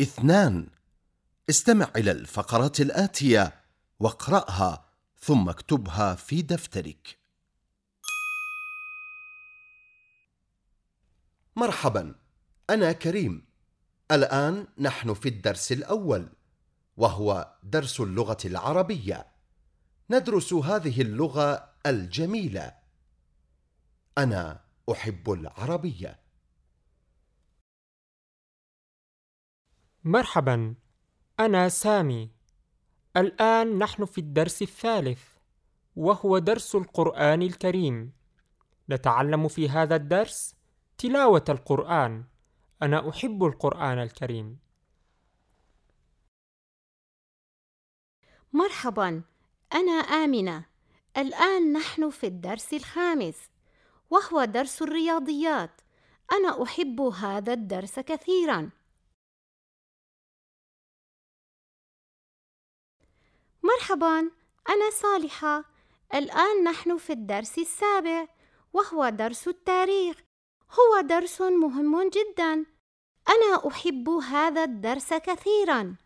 اثنان. استمع إلى الفقرات الآتية واقرأها ثم اكتبها في دفترك. مرحبا أنا كريم. الآن نحن في الدرس الأول وهو درس اللغة العربية. ندرس هذه اللغة الجميلة. أنا أحب العربية. مرحبا أنا سامي. الآن نحن في الدرس الثالث وهو درس القرآن الكريم. نتعلم في هذا الدرس تلاوة القرآن. أنا أحب القرآن الكريم. مرحبا أنا آمنة. الآن نحن في الدرس الخامس وهو درس الرياضيات. أنا أحب هذا الدرس كثيرا. مرحبا أنا صالحة. الآن نحن في الدرس السابع وهو درس التاريخ. هو درس مهم جدا. أنا أحب هذا الدرس كثيرا.